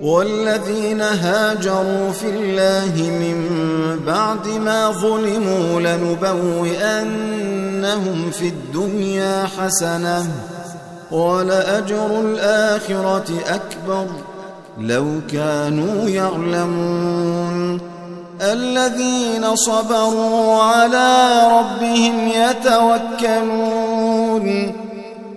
والذين هاجروا في الله من بعد ما ظلموا لنبوئنهم في الدنيا حسنة ولأجر الآخرة أكبر لو كانوا يعلمون الذين صبروا على ربهم يتوكلون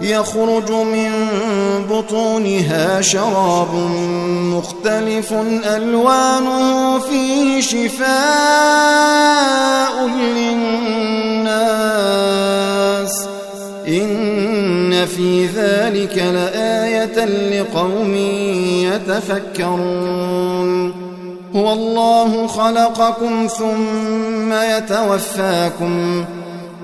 يخرج من بطونها شراب مختلف ألوانه فيه شفاء للناس. إن في ذلك لآية لقوم يتفكرون. هو الله خلقكم ثم يتوفاكم.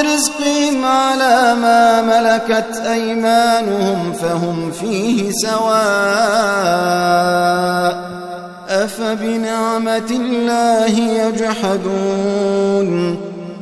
رزقهم على ما ملكت أيمانهم فهم فيه سواء أفبنعمة الله يجحدون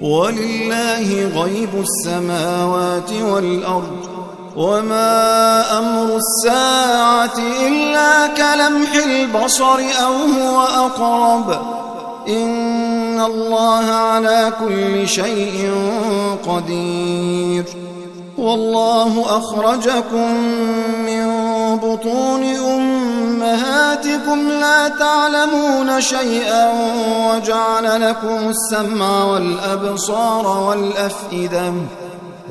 ولله غيب السماوات والأرض وما أمر الساعة إلا كلمح البصر أو هو أقرب إن الله على كل شيء قدير والله أخرجكم من بطون أمهاتكم لا تعلمون شيئا وجعل لكم السمع والأبصار والأفئدة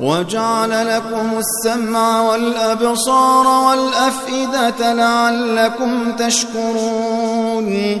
وجعل لكم السمع والأبصار والأفئدة لعلكم تشكرون.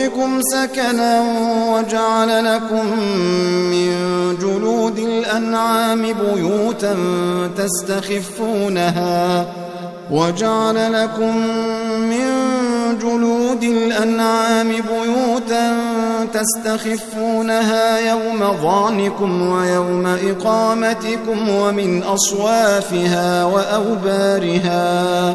بيوتكم سكنا وجعل لكم من جلود الأنعام بيوتا تستخفونها وجعل لكم من جلود الأنعام بيوتا تستخفونها يوم ظعنكم ويوم إقامتكم ومن أصوافها وأوبارها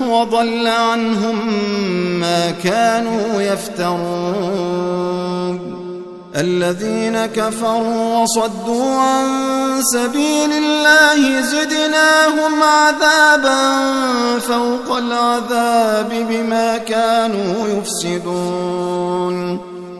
وضل عنهم ما كانوا يفترون. الذين كفروا وصدوا عن سبيل الله زدناهم عذابا فوق العذاب بما كانوا يفسدون.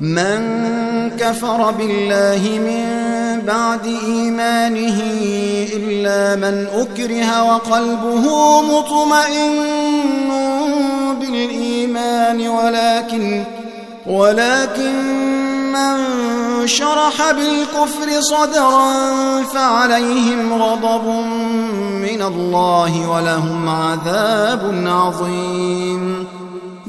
من كفر بالله من بعد إيمانه إلا من أكره وقلبه مطمئن بالإيمان ولكن ولكن من شرح بالكفر صدرا فعليهم غضب من الله ولهم عذاب عظيم.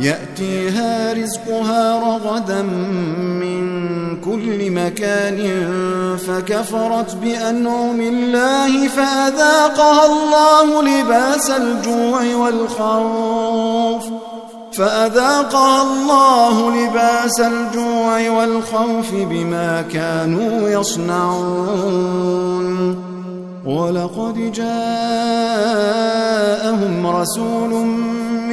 يأتيها رزقها رغدا من كل مكان فكفرت بأنعم الله فأذاقها الله لباس الجوع والخوف فأذاقها الله لباس الجوع والخوف بما كانوا يصنعون ولقد جاءهم رسول